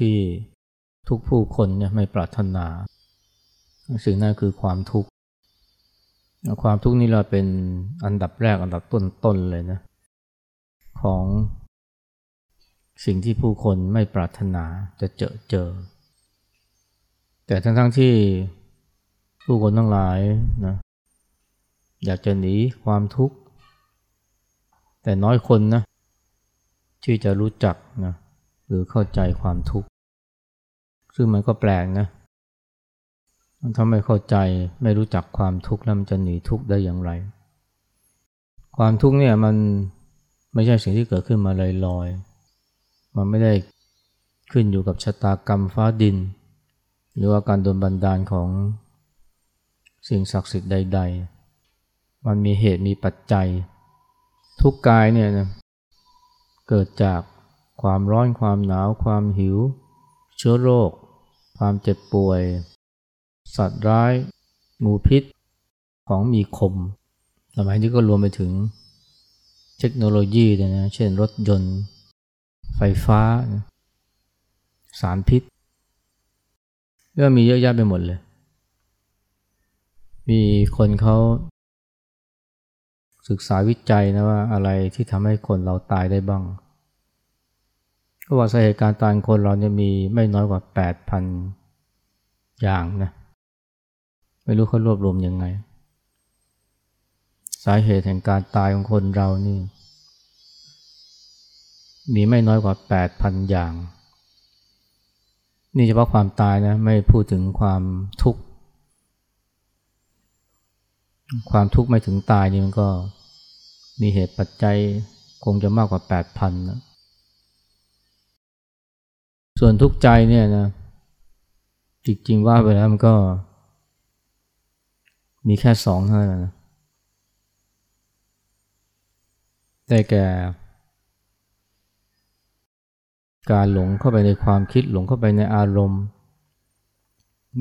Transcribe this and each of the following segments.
ที่ทุกผู้คนเนี่ยไม่ปรารถนา สิ่งนั้นคือความทุกข์ ความทุกข์นี่เราเป็นอันดับแรกอันดับต้นๆเลยนะ ของสิ่งที่ผู้คนไม่ปรารถนาจะเจอเจอ แต่ทั้งๆทที่ผู้คนทั้งหลายนะอยากจะหนีความทุกข์ แต่น้อยคนนะที่จะรู้จักนะ หรือเข้าใจความทุกข์ ซึ่งมันก็แปลกนะถ้าไม่เข้าใจไม่รู้จักความทุกข์แล้วมันจะหนีทุกข์ได้อย่างไร ความทุกข์เนี่ยมันไม่ใช่สิ่งที่เกิดขึ้นมาลอยๆ มันไม่ได้ขึ้นอยู่กับชะตากรรมฟ้าดิน หรือว่าการโดนบันดาลของสิ่งศักดิ์สิทธิ์ใด ๆ มันมีเหตุมีปัจจัย ทุกกายเนี่ยนะเกิดจาก ความร้อนความหนาว ความหิว เชื้อโรค ความเจ็บป่วย สัตว์ร้าย งูพิษ ของมีคม สมัยนี้ก็รวมไปถึงเทคโนโลยีนะ เช่นรถยนต์ ไฟฟ้า สารพิษเรื่องมีเยอะแยะไปหมดเลย มีคนเขาศึกษาวิจัยนะว่าอะไรที่ทำให้คนเราตายได้บ้าง ก็ว่าสาเหตุการตายคนเราเนี่ยมีไม่น้อยกว่า 8,000 อย่างนะ ไม่รู้เขารวบรวมยังไง สาเหตุแห่งการตายของคนเรานี่ มีไม่น้อยกว่า 8,000 อย่าง นี่เฉพาะความตายนะไม่พูดถึงความทุกข์ ความทุกข์ไม่ถึงตายนี่มันก็มีเหตุปัจจัยคงจะมากกว่า 8,000นะ ส่วนทุกข์ใจเนี่ยนะจริงๆว่าไปแล้วมันก็ มีแค่สองเท่านั้นนะได้แก่ การหลงเข้าไปในความคิดหลงเข้าไปในอารมณ์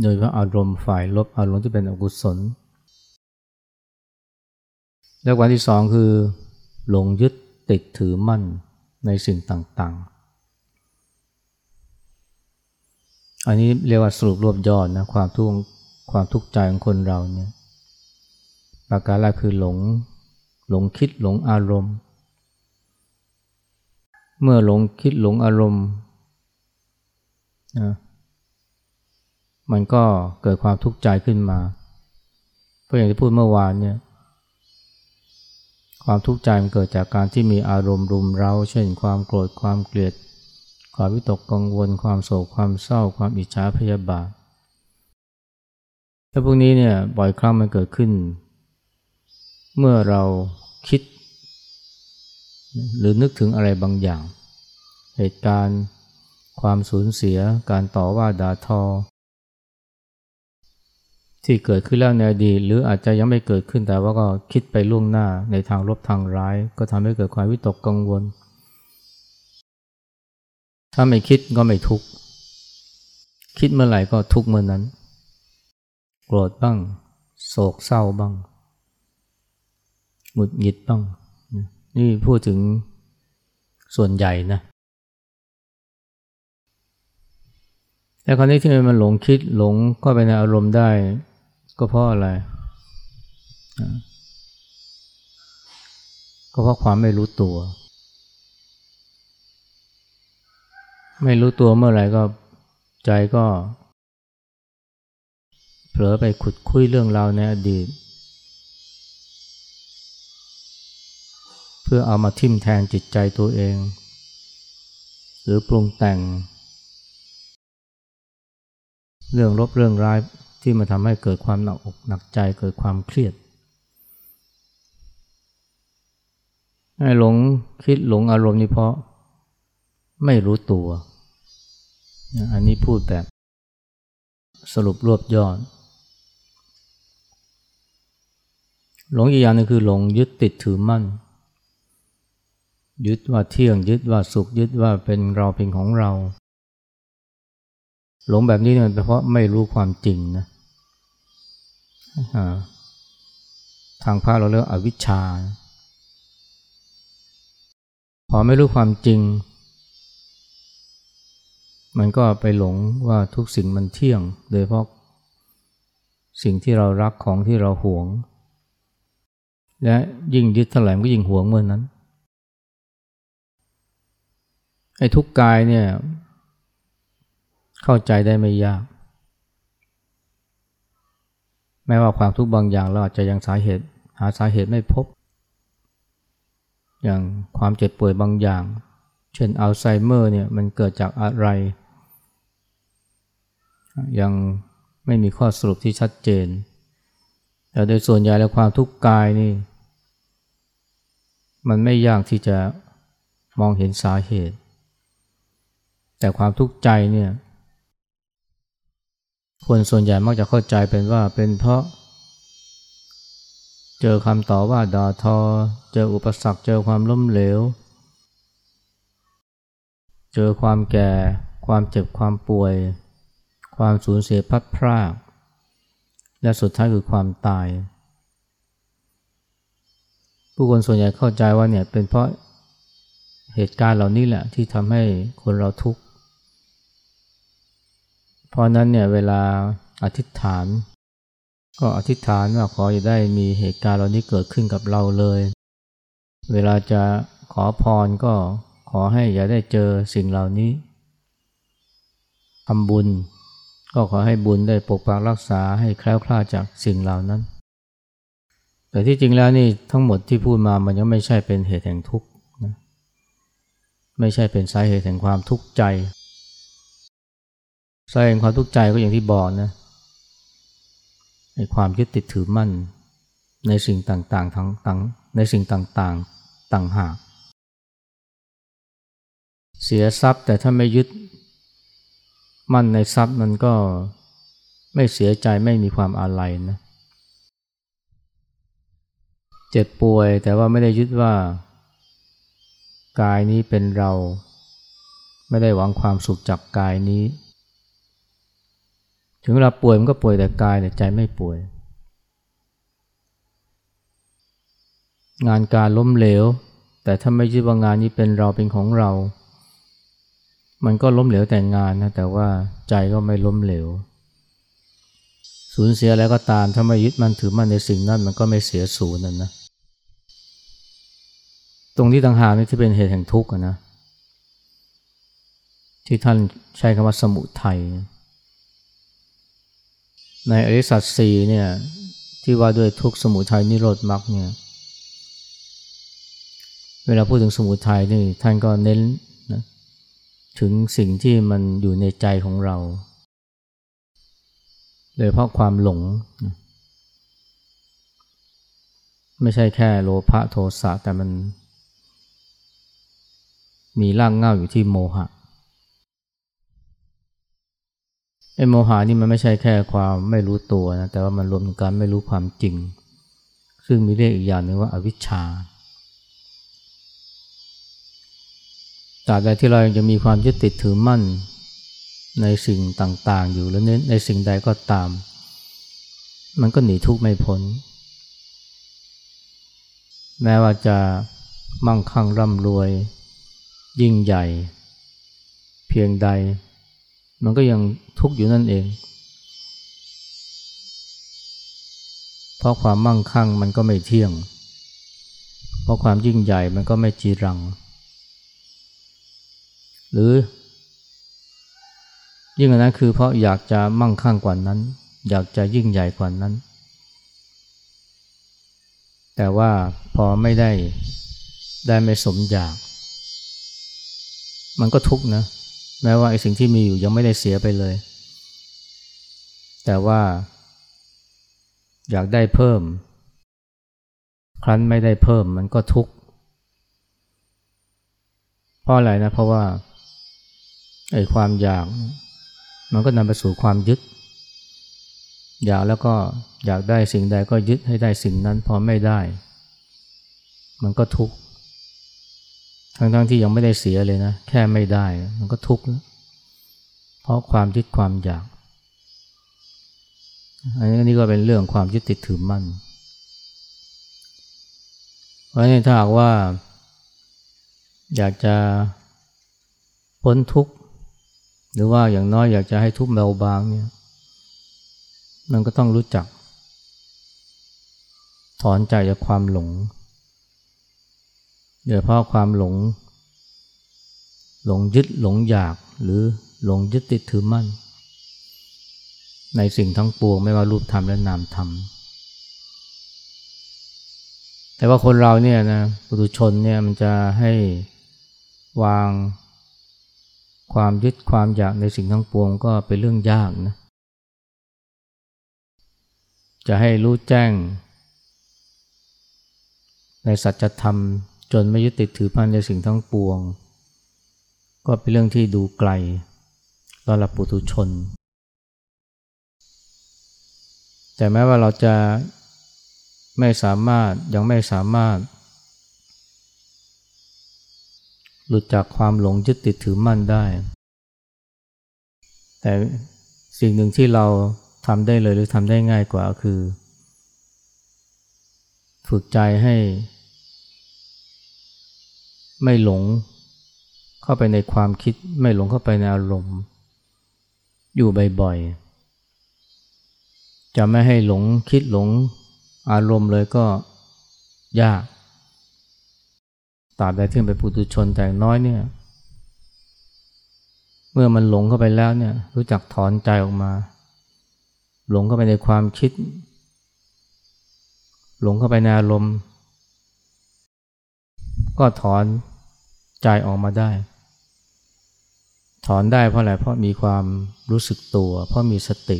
โดยเฉพาะอารมณ์ฝ่ายลบอารมณ์ที่เป็นอกุศล แล้ววันที่สองคือ หลงยึดติดถือมั่นในสิ่งต่างๆ อันนี้เรียกว่าสรุปรวบยอดนะความทุกข์ความทุกข์ใจของคนเราเนี่ยประการแรกคือหลงหลงคิดหลงอารมณ์ เมื่อหลงคิดหลงอารมณ์นะมันก็เกิดความทุกข์ใจขึ้นมา เพราะอย่างที่พูดเมื่อวานเนี่ยความทุกข์ใจมันเกิดจากการที่มีอารมณ์รุมเร้า เช่นความโกรธความเกลียด ความวิตกกังวล ความโศกความเศร้า ความอิจฉาพยาบาทถ้าพวกนี้เนี่ยบ่อยครั้งมันเกิดขึ้น เมื่อเราคิด หรือนึกถึงอะไรบางอย่าง เหตุการณ์ความสูญเสียการต่อว่าด่าทอ ที่เกิดขึ้นแล้วในอดีตหรืออาจจะยังไม่เกิดขึ้นแต่ว่าก็คิดไปล่วงหน้าในทางลบทางร้าย ก็ทำให้เกิดความวิตกกังวล ถ้าไม่คิดก็ไม่ทุกข์ คิดเมื่อไหร่ก็ทุกข์เมื่อนั้น โกรธบ้าง โศกเศร้าบ้าง หงุดหงิดบ้าง นี่พูดถึงส่วนใหญ่นะ แต่คราวนี้ที่มันหลงคิดหลงก็ไปในอารมณ์ได้ ก็เพราะอะไร ก็เพราะความไม่รู้ตัว ไม่รู้ตัวเมื่อไหร่ก็ใจก็ เผลอไปขุดคุยเรื่องราวในอดีต เพื่อเอามาทิมแทงจิตใจตัวเอง หรือปรุงแต่ง เรื่องลบเรื่องร้ายที่มาทำให้เกิดความหนักอกหนักใจเกิดความเครียดให้หลงคิดหลงอารมณ์นี้เพราะ ไม่รู้ตัว อันนี้พูดแบบสรุปรวบยอด หลงอีกอย่างนึงคือหลงยึดติดถือมั่น ยึดว่าเที่ยง ยึดว่าสุข ยึดว่าเป็นเราเป็นของเรา หลงแบบนี้เนี่ยเป็นเพราะไม่รู้ความจริงนะทางพระเราเรียกอวิชชา พอไม่รู้ความจริง มันก็ไปหลงว่าทุกสิ่งมันเที่ยง โดยเพราะสิ่งที่เรารักของที่เราหวง และยิ่งยึดเท่าไหร่ก็ยิ่งหวงเมื่อนนั้นไอ้ทุกกายเนี่ยเข้าใจได้ไม่ยาก แม้ว่าความทุกข์บางอย่างเราอาจจะยังสาเหตุ หาสาเหตุไม่พบ อย่างความเจ็บป่วยบางอย่าง เช่นอัลไซเมอร์เนี่ยมันเกิดจากอะไร ยังไม่มีข้อสรุปที่ชัดเจน แต่โดยส่วนใหญ่แล้วความทุกข์กายนี่ มันไม่ยากที่จะมองเห็นสาเหตุ แต่ความทุกข์ใจเนี่ย คนส่วนใหญ่มักจะเข้าใจเป็นว่าเป็นเพราะ เจอคำต่อว่าด่าทอ เจออุปสรรค เจอความล้มเหลว เจอความแก่ ความเจ็บความป่วย ความสูญเสียพัดพราก และสุดท้ายคือความตาย ผู้คนส่วนใหญ่เข้าใจว่าเนี่ยเป็นเพราะเหตุการณ์เหล่านี้แหละที่ทำให้คนเราทุกข์ เพราะนั้นเนี่ยเวลาอธิษฐาน ก็อธิษฐานว่าขออย่าได้มีเหตุการณ์เหล่านี้เกิดขึ้นกับเราเลย เวลาจะขอพรก็ขอให้อย่าได้เจอสิ่งเหล่านี้ทำบุญ ก็ขอให้บุญได้ปกปักรักษาให้แคล้วคลาดจากสิ่งเหล่านั้น แต่ที่จริงแล้วนี่ทั้งหมดที่พูดมามันยังไม่ใช่เป็นเหตุแห่งทุกข์นะไม่ใช่เป็นสาเหตุแห่งความทุกข์ใจสาเหตุความทุกข์ใจก็อย่างที่บอกนะในความยึดติดถือมั่นในสิ่งต่างๆทั้งต่างในสิ่งต่างๆต่างหาก เสียทรัพย์แต่ถ้าไม่ยึด มั่นในทรัพย์มันก็ไม่เสียใจไม่มีความอาลัยนะ เจ็บป่วยแต่ว่าไม่ได้ยึดว่า กายนี้เป็นเรา ไม่ได้หวังความสุขจากกายนี้ ถึงเวลาป่วยมันก็ป่วยแต่กายแต่ใจไม่ป่วย งานการล้มเหลว แต่ถ้าไม่ยึดว่างานนี้เป็นเราเป็นของเรา มันก็ล้มเหลวแต่งานนะแต่ว่าใจก็ไม่ล้มเหลว สูญเสียอะไรก็ตามถ้าไม่ยึดมันถือมันในสิ่งนั้นมันก็ไม่เสียสูญนั่นนะตรงนี้ต่างหากนี่ที่เป็นเหตุแห่งทุกข์นะที่ท่านใช้คำว่าสมุทัยในอริสัตสีเนี่ยที่ว่าด้วยทุกสมุทัยนิโรธมรรคเนี่ยเวลาพูดถึงสมุทัยนี่ท่านก็เน้น ถึงสิ่งที่มันอยู่ในใจของเรา โดยเพราะความหลง ไม่ใช่แค่โลภะโทสะแต่มัน มีร่างเง่าอยู่ที่โมหะไอ้โมหานี่มันไม่ใช่แค่ความไม่รู้ตัวนะแต่ว่ามันรวมถึงการไม่รู้ความจริง ซึ่งมีเรียกอีกอย่างหนึ่งว่าอาวิชชา ตราบใดที่เรายังมีความยึดติดถือมั่น ในสิ่งต่างๆ อยู่แล้วในสิ่งใดก็ตาม มันก็หนีทุกข์ไม่พ้น แม้ว่าจะมั่งคั่งร่ำรวย ยิ่งใหญ่ เพียงใด มันก็ยังทุกข์อยู่นั่นเอง เพราะความมั่งคั่งมันก็ไม่เที่ยง เพราะความยิ่งใหญ่มันก็ไม่จีรัง หรือ ยิ่งกว่านั้นคือเพราะอยากจะมั่งคั่งกว่านั้น อยากจะยิ่งใหญ่กว่านั้น แต่ว่าพอไม่ได้ได้ไม่สมอยาก มันก็ทุกข์นะ แม้ว่าไอ้สิ่งที่มีอยู่ยังไม่ได้เสียไปเลย แต่ว่า อยากได้เพิ่ม ครั้นไม่ได้เพิ่มมันก็ทุกข์เพราะอะไรนะ เพราะว่า ไอ้ความอยากมันก็นำไปสู่ความยึด อยากแล้วก็อยากได้สิ่งใดก็ยึดให้ได้สิ่งนั้นพอไม่ได้ มันก็ทุกข์ทั้งๆทที่ยังไม่ได้เสียเลยนะ แค่ไม่ได้มันก็ทุกข์แล้วเพราะความยึดความอยากอันนี้ก็เป็นเรื่องความยึดติดถือมั่นเพราะนี้ถ้าหากว่า อยากจะพ้นทุกข์ หรือว่าอย่างน้อยอยากจะให้ทุกเบาบางเนี่ยมันก็ต้องรู้จัก ถอนใจจากความหลงโดยเพราะความหลง หลงยึดหลงอยากหรือหลงยึดติดถือมั่น ในสิ่งทั้งปวงไม่ว่ารูปธรรมและนามธรรม แต่ว่าคนเราเนี่ยนะปุถุชนเนี่ยมันจะให้วาง ความยึดความอยากในสิ่งทั้งปวงก็เป็นเรื่องยากนะ จะให้รู้แจ้ง ในสัจธรรมจนไม่ยึดติดถือพันในสิ่งทั้งปวง ก็เป็นเรื่องที่ดูไกลสำหรับปุถุชน แต่แม้ว่าเราจะไม่สามารถยังไม่สามารถ หลุดจากความหลงยึดติดถือมั่นได้ แต่สิ่งหนึ่งที่เราทำได้เลยหรือทำได้ง่ายกว่าคือ ฝึกใจให้ ไม่หลงเข้าไปในความคิด ไม่หลงเข้าไปในอารมณ์ อยู่บ่อยๆ จะไม่ให้หลงคิดหลงอารมณ์เลยก็ยาก ตราบใดที่เป็นปุถุชนแต่น้อยเนี่ย เมื่อมันหลงเข้าไปแล้วเนี่ย รู้จักถอนใจออกมา หลงเข้าไปในความคิด หลงเข้าไปในอารมณ์ก็ถอนใจออกมาได้ ถอนได้เพราะอะไรเพราะมีความรู้สึกตัว เพราะมีสติ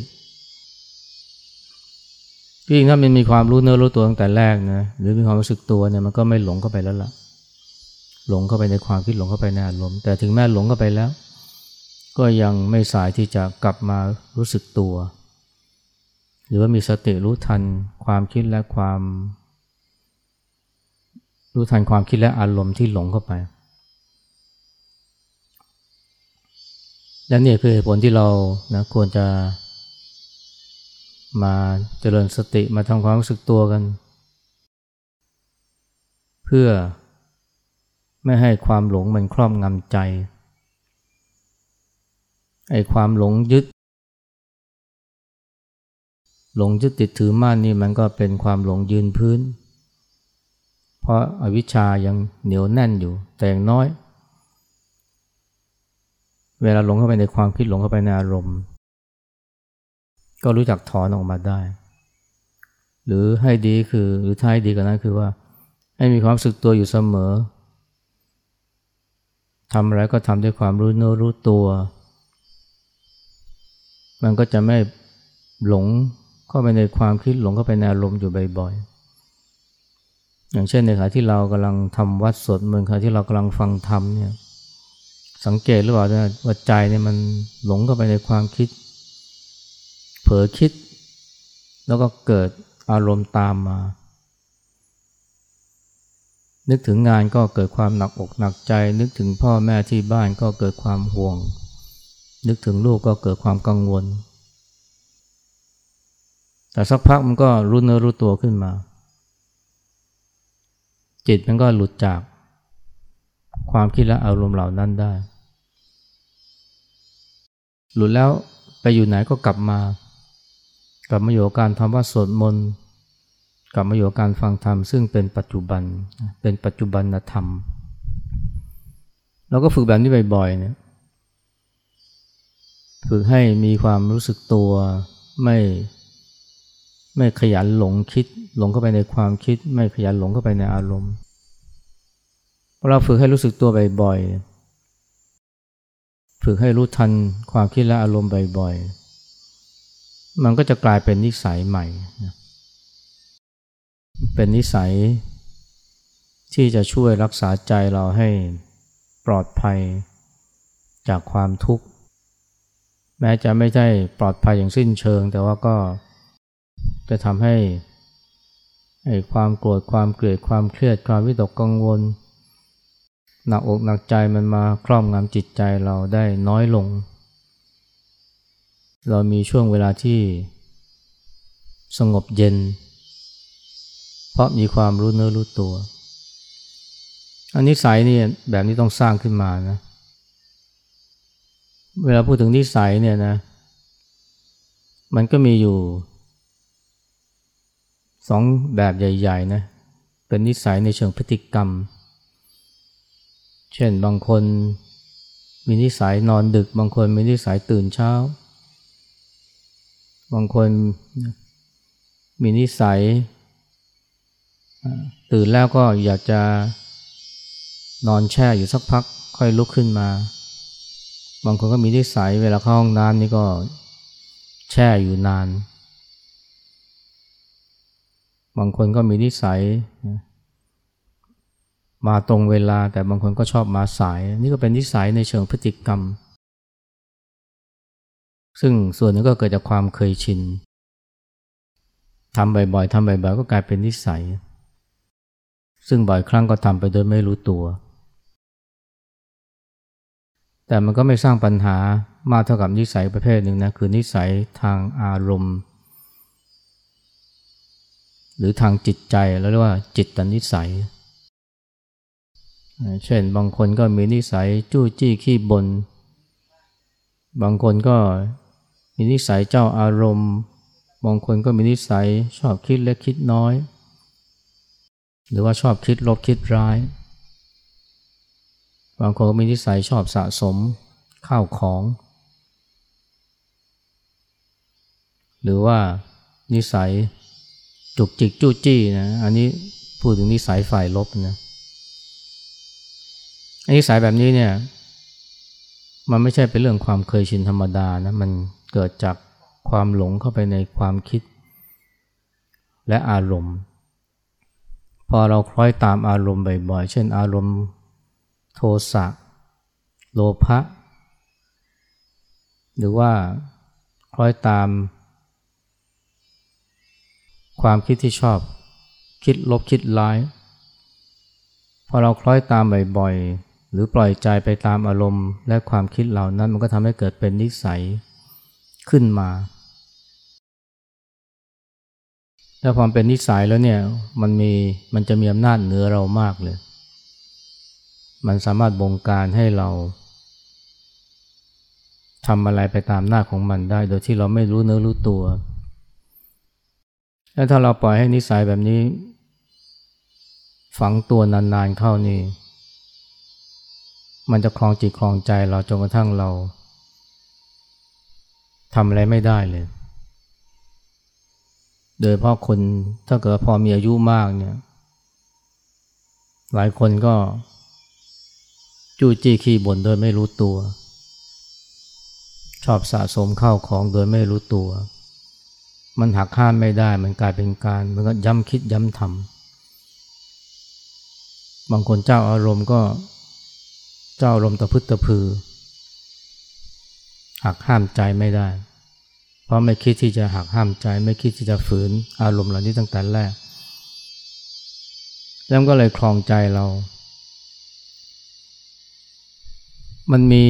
จริงถ้ามันมีความรู้เนื้อรู้ตัวตั้งแต่แรกนะหรือมีความรู้สึกตัวเนี่ยมันก็ไม่หลงเข้าไปแล้วล่ะ หลงเข้าไปในความคิดหลงเข้าไปในอารมณ์แต่ถึงแม้หลงเข้าไปแล้ว ก็ยังไม่สายที่จะกลับมารู้สึกตัว หรือว่ามีสติรู้ทันความคิดและความ รู้ทันความคิดและอารมณ์ที่หลงเข้าไปและนี่คือเหตุผลที่เรานะควรจะ มาเจริญสติมาทำความรู้สึกตัวกัน เพื่อ ไม่ให้ความหลงมันครอบงำใจ ไอ้ความหลงยึด หลงยึดติดถือมั่นนี่มันก็เป็นความหลงยืนพื้น เพราะอาวิชชายังเหนียวแน่นอยู่ แต่อย่างน้อย เวลาหลงเข้าไปในความคิดหลงเข้าไปในอารมณ์ ก็รู้จักถอนออกมาได้ หรือให้ดีคือหรือท้ายดีกว่านั้นคือว่า ให้มีความสึกตัวอยู่เสมอ ทำอะไรก็ทำด้วยความรู้เนื้อรู้ตัว มันก็จะไม่หลงเข้าไปในความคิดหลงเข้าไปในอารมณ์อยู่บ่อยๆ อย่างเช่นในขณะที่เรากำลังทำวัดสดเหมือนขณะที่เรากำลังฟังธรรมเนี่ยสังเกตหรือเปล่าว่าใจเนี่ยมันหลงเข้าไปในความคิด เผลอคิด แล้วก็เกิดอารมณ์ตามมา นึกถึงงานก็เกิดความหนักอกหนักใจ นึกถึงพ่อแม่ที่บ้านก็เกิดความห่วง นึกถึงลูกก็เกิดความกังวล แต่สักพักมันก็รู้เนื้อรู้ตัวขึ้นมา จิตมันก็หลุดจาก ความคิดและอารมณ์เหล่านั้นได้ หลุดแล้วไปอยู่ไหนก็กลับมา กลับมาอยู่กับการทำว่าสวดมนต์ กลับมาอยู่กับการฟังธรรมซึ่งเป็นปัจจุบันเป็นปัจจุบันธรรมเราก็ฝึกแบบนี้บ่อยๆเนี่ยฝึกให้มีความรู้สึกตัวไม่ไม่ขยันหลงคิด หลงเข้าไปในความคิด ไม่ขยันหลงเข้าไปในอารมณ์เราฝึกให้รู้สึกตัวบ่อยๆฝึกให้รู้ทันความคิดและอารมณ์บ่อยๆมันก็จะกลายเป็นนิสัยใหม่ เป็นนิสัยที่จะช่วยรักษาใจเราให้ปลอดภัยจากความทุกข์ แม้จะไม่ใช่ปลอดภัยอย่างสิ้นเชิง แต่ว่าก็จะทำให้ความโกรธความเกลียดความเครียดความวิตกกังวล หนักอกหนักใจมันมาครอบงำจิตใจเราได้น้อยลง เรามีช่วงเวลาที่สงบเย็น เพราะมีความรู้เนื้อรู้ตัว อันนี้สายนี่แบบนี้ต้องสร้างขึ้นมานะ เวลาพูดถึงนิสัยเนี่ยนะ มันก็มีอยู่สองแบบใหญ่ๆนะ เป็นนิสัยในเชิงพฤติกรรม เช่นบางคนมีนิสัยนอนดึก บางคนมีนิสัยตื่นเช้า บางคนมีนิสัย ตื่นแล้วก็อยากจะนอนแช่อยู่สักพักค่อยลุกขึ้นมา บางคนก็มีนิสัยเวลาเข้าห้องน้ำนี่ก็แช่อยู่นาน บางคนก็มีนิสัย มาตรงเวลาแต่บางคนก็ชอบมาสาย นี่ก็เป็นนิสัยในเชิงพฤติกรรม ซึ่งส่วนนึงก็เกิดจากความเคยชินทำบ่อยๆทำบ่อยๆก็กลายเป็นนิสัย ซึ่งบ่อยครั้งก็ทำไปโดยไม่รู้ตัว แต่มันก็ไม่สร้างปัญหามากเท่ากับนิสัยประเภทหนึ่งนะคือนิสัยทางอารมณ์ หรือทางจิตใจแล้วเรียกว่าจิตตนิสัย เช่นบางคนก็มีนิสัยจู้จี้ขี้บนบางคนก็มีนิสัยเจ้าอารมณ์ บางคนก็มีนิสัยชอบคิดเล็กคิดน้อย หรือว่าชอบคิดลบคิดร้าย บางคนก็มีนิสัยชอบสะสมข้าวของ หรือว่านิสัยจุกจิกจู้จี้นะอันนี้พูดถึงนิสัยฝ่ายลบนะอันนิสัยแบบนี้เนี่ยมันไม่ใช่เป็นเรื่องความเคยชินธรรมดานะมันเกิดจากความหลงเข้าไปในความคิด และอารมณ์ อเราคล้อยตามอารมณ์บ่อยๆ เช่นอารมณ์โทสะโลภะหรือว่าคล้อยตาม ความคิดที่ชอบ คิดลบคิดร้าย พอเราคล้อยตามบ่อยๆ หรือปล่อยใจไปตามอารมณ์และความคิดเหล่านั้นมันก็ทำให้เกิดเป็นนิสัยขึ้นมา แล้วพอเป็นนิสัยแล้วเนี่ยมันมีมันจะมีอำนาจเหนือเรามากเลย มันสามารถบงการให้เราทำอะไรไปตามหน้าของมันได้ โดยที่เราไม่รู้เนื้อรู้ตัว แล้วถ้าเราปล่อยให้นิสัยแบบนี้ ฝังตัวนานๆเข้านี่ มันจะคลองจิตคลองใจเราจนกระทั่งเราทำอะไรไม่ได้เลย โดยเพราะคนถ้าเกิดพอมีอายุมากเนี่ย หลายคนก็ จู้จี้ขี้บ่นโดยไม่รู้ตัว ชอบสะสมข้าวของโดยไม่รู้ตัว มันหักห้ามไม่ได้ มันกลายเป็นการมันก็ย้ำคิดย้ำทำบางคนเจ้าอารมณ์ก็เจ้าอารมณ์ตะพึดตะพือหักห้ามใจไม่ได้ เพราะไม่คิดที่จะหักห้ามใจ ไม่คิดที่จะฝืนอารมณ์เหล่านี้ตั้งแต่แรก แล้วก็เลยคลองใจเรา มันมี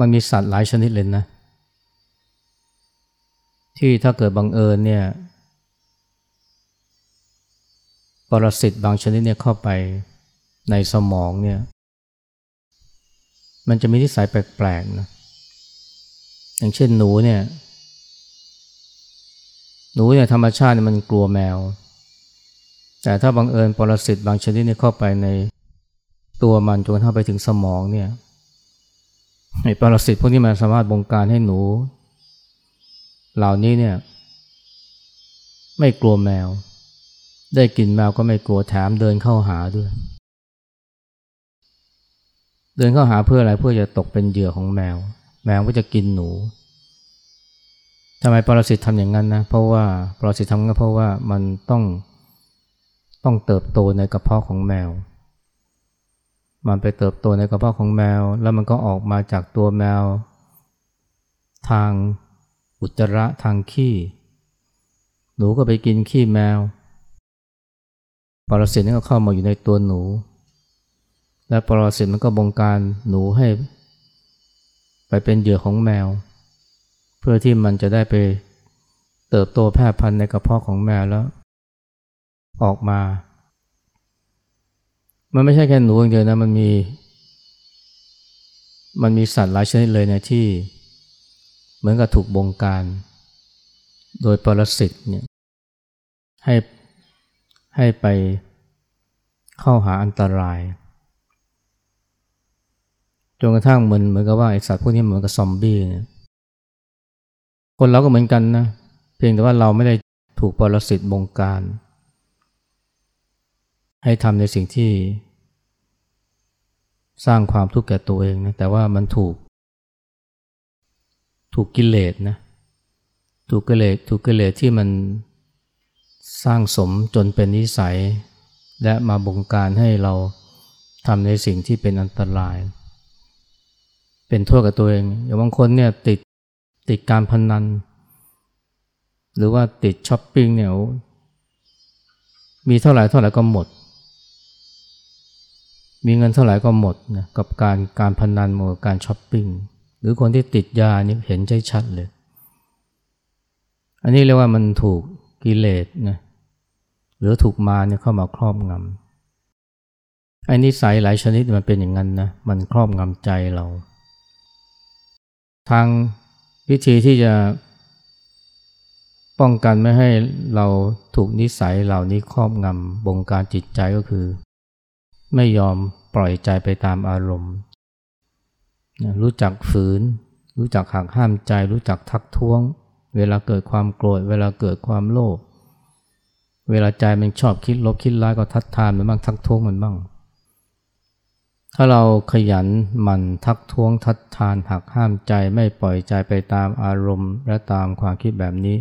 มันมีสัตว์หลายชนิดเลยนะ ที่ถ้าเกิดบังเอิญเนี่ยปรสิตบางชนิดเนี่ยเข้าไปในสมองเนี่ย มันจะมีนิสัยแปลกๆนะ อย่างเช่นหนูเนี่ย หนูเนี่ยธรรมชาติมันกลัวแมว แต่ถ้าบังเอิญปรสิตบางชนิดเนี่ยเข้าไปในตัวมันจนเข้าไปถึงสมองเนี่ยไอ้ปรสิตพวกนี้มันสามารถบงการให้หนู เหล่านี้เนี่ยไม่กลัวแมว ได้กินแมวก็ไม่กลัวแถมเดินเข้าหาด้วย เดินเข้าหาเพื่ออะไรเพื่อจะตกเป็นเหยื่อของแมว แมวก็จะกินหนูทำไมปรสิตทำอย่างนั้นนะเพราะว่าปรสิตทำงั้นเพราะว่ามันต้องต้องเติบโตในกระเพาะของแมว มันไปเติบโตในกระเพาะของแมว แล้วมันก็ออกมาจากตัวแมว ทางอุจจาระทางขี้หนูก็ไปกินขี้แมว ปรสิตนี่ก็เข้ามาอยู่ในตัวหนู และปรสิตมันก็บงการหนูให้ ไปเป็นเหยื่อของแมว เพื่อที่มันจะได้ไปเติบโตแพร่พันธุ์ในกระเพาะของแมวแล้ว ออกมา มันไม่ใช่แค่หนูอย่างเดียวนะมันมี มันมีสัตว์หลายชนิดเลยนะที่ เหมือนกับถูกบงการ โดยปรสิตเนี่ยให้ให้ไปเข้าหาอันตราย จนกระทั่งเหมือนเหมือนกับว่าไอสัตว์พวกนี้เหมือนกับซอมบี้เนี่ยคนเราก็เหมือนกันนะเพียงแต่ว่าเราไม่ได้ถูกปรสิตบงการ ให้ทำในสิ่งที่ สร้างความทุกข์แก่ตัวเองนะแต่ว่ามันถูก ถูกกิเลสนะถูกกิเลสถูกกิเลสที่มันสร้างสมจนเป็นนิสัย และมาบงการให้เราทำในสิ่งที่เป็นอันตราย เป็นโทษกับตัวเองอย่างบางคนเนี่ยติดติดการพนัน หรือว่าติดช้อปปิ้งเนี่ยมีเท่าไหร่เท่าไหร่ก็หมด มีเงินเท่าไหร่ก็หมดนะกับการการพนันหมดการช้อปปิ้งหรือคนที่ติดยานี่เห็นใจชัดเลย อันนี้เรียกว่ามันถูกกิเลสนะหรือถูกมาเนี่ยเข้ามาครอบงำไอ้นิสัยหลายชนิดมันเป็นอย่างนั้นนะ มันครอบงำใจเรา ทางวิธีที่จะป้องกันไม่ให้เราถูกนิสัยเหล่านี้ครอบงำบงการจิตใจก็คือ ไม่ยอมปล่อยใจไปตามอารมณ์ รู้จักฝืน รู้จักหักห้ามใจ รู้จักทักท้วง เวลาเกิดความโกรธ เวลาเกิดความโลภเวลาใจมันชอบคิดลบคิดร้ายก็ทัดทานมันบ้างทักท้วงมันบ้าง ถ้าเราขยันหมั่นทักท้วงทัดทานหักห้ามใจไม่ปล่อยใจไปตามอารมณ์และตามความคิดแบบนี้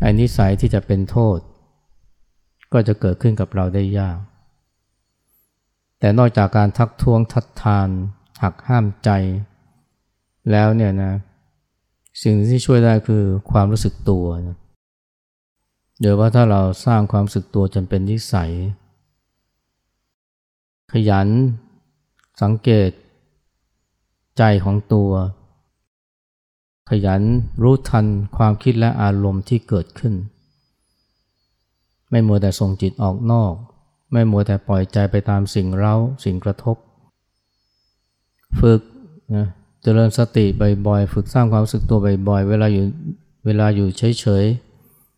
ไอ้นิสัยที่จะเป็นโทษ ก็จะเกิดขึ้นกับเราได้ยาก แต่นอกจากการทักท้วงทัดทาน หักห้ามใจ แล้วเนี่ยนะสิ่งที่ช่วยได้คือความรู้สึกตัวนะเดี๋ยวว่าถ้าเราสร้างความรู้สึกตัวจนเป็นนิสัย ขยัน สังเกต ใจของตัว ขยันรู้ทันความคิดและอารมณ์ที่เกิดขึ้น ไม่มัวแต่ส่งจิตออกนอก ไม่มัวแต่ปล่อยใจไปตามสิ่งเร้าสิ่งกระทบ ฝึกนะเจริญสติบ่อยๆ ฝึกสร้างความรู้สึกตัวบ่อยๆ เวลาอยู่เวลาอยู่เฉย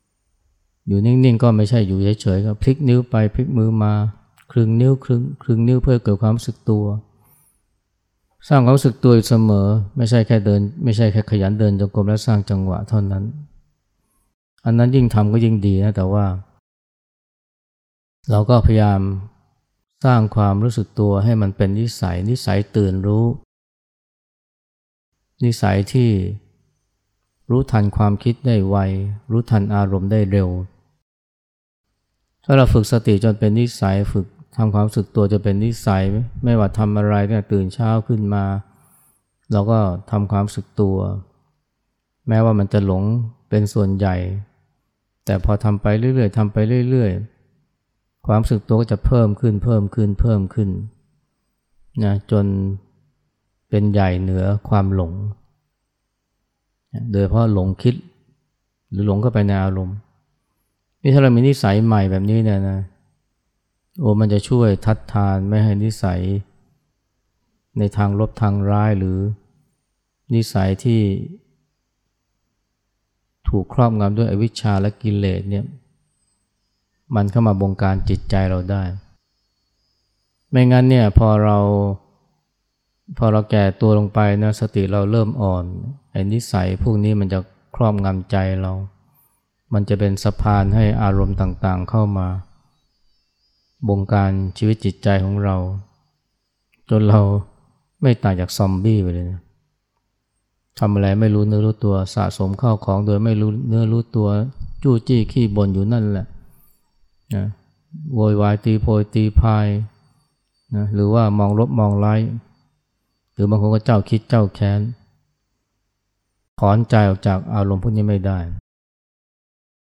ๆ อยู่นิ่งๆ ก็ไม่ใช่อยู่เฉยๆ ก็พลิกนิ้วไปพลิกมือมา รึ่งนิ้วครึ่งครึ่งนิ้วเพื่อเกิดความรู้สึกตัว สร้างความรู้สึกตัวอยู่เสมอ ไม่ใช่แค่เดิน ไม่ใช่แค่ขยันเดินจงกรมและสร้างจังหวะเท่านั้น อันนั้นยิ่งทำก็ยิ่งดีนะแต่ว่า เราก็พยายามสร้างความรู้สึกตัวให้มันเป็นนิสัย นิสัยตื่นรู้ นิสัยที่รู้ทันความคิดได้ไว รู้ทันอารมณ์ได้เร็ว ถ้าเราฝึกสติจนเป็นนิสัยฝึก ทำความรู้สึกตัวจะเป็นนิสัย ไม่ว่าทำอะไรเนี่ยตื่นเช้าขึ้นมา เราก็ทำความรู้สึกตัว แม้ว่ามันจะหลงเป็นส่วนใหญ่ แต่พอทำไปเรื่อยๆทำไปเรื่อยๆ ความรู้สึกตัวก็จะเพิ่มขึ้นเพิ่มขึ้นเพิ่มขึ้นนะจนเป็นใหญ่เหนือความหลง โดยเพราะหลงคิด หรือหลงเข้าไปในอารมณ์นี่ถ้าเรามีนิสัยใหม่แบบนี้เนี่ยนะ โอ้มันจะช่วยทัดทานไม่ให้นิสัย ในทางลบทางร้ายหรือนิสัยที่ ถูกครอบงำด้วยอวิชชาและกิเลสเนี่ยมันเข้ามาบงการจิตใจเราได้ ไม่งั้นเนี่ยพอเราพอเราแก่ตัวลงไปนะสติเราเริ่มอ่อนไอ้นิสัยพวกนี้มันจะครอบงำใจเรา มันจะเป็นสะพานให้อารมณ์ต่างๆเข้ามา บงการชีวิตจิตใจของเรา จนเราไม่ต่างจากซอมบี้ไปเลยนะทำอะไรไม่รู้เนื้อรู้ตัวสะสมข้าวของโดยไม่รู้เนื้อรู้ตัวจู้จี้ขี้บ่นอยู่นั่นแหละนะโวยวายตีโพยตีพายนะหรือว่ามองลบมองไร้หรือบางคนก็เจ้าคิดเจ้าแค้นถอนใจออกจากอารมณ์พวกนี้ไม่ได้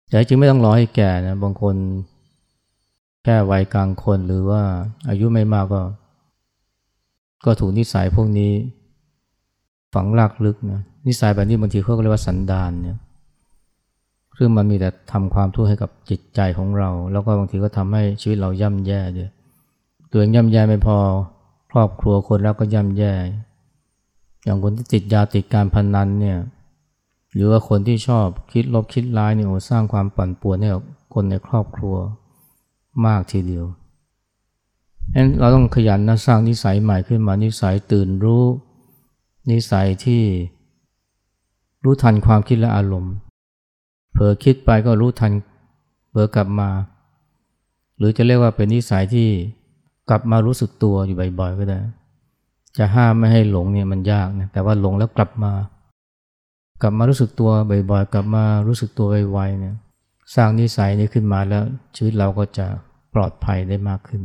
แต่จริงไม่ต้องรอให้แก่นะบางคน ค่วัยกลางคนหรือว่าอายุไม่มากก็ ก็ถูกนิสัยพวกนี้ ฝังลากลึกนะนิสัยแบบนี้บางทีเขาก็เรียกว่าสันดานเนี่ยซึ่งมันมีแต่ทำความทุกข์ให้กับจิตใจของเรา แล้วก็บางทีก็ทำให้ชีวิตเราย่ำแย่ด้วยตัวเองย่ำแย่ไม่พอครอบครัวคนแล้วก็ย่ำแย่ อย่างคนที่ติดยาติดการพนันเนี่ยหรือว่าคนที่ชอบคิดลบคิดร้ายเนี่ยโอ้สร้างความปั่นป่วนให้กับคนในครอบครัว มากทีเดียวฉะนั้นเราต้องขยันนะสร้างนิสัยใหม่ขึ้นมานิสัยตื่นรู้ นิสัยที่รู้ทันความคิดและอารมณ์ เผลอคิดไปก็รู้ทันเผลอกลับมา หรือจะเรียกว่าเป็นนิสัยที่กลับมารู้สึกตัวอยู่บ่อยๆก็ได้ จะห้ามไม่ให้หลงเนี่ยมันยากนะแต่ว่าหลงแล้วกลับมา กลับมารู้สึกตัวบ่อยๆ กลับมารู้สึกตัวไวๆเนี่ยสร้างนิสัยนี้ขึ้นมาแล้วชีวิตเราก็จะ ปลอดภัยได้มากขึ้น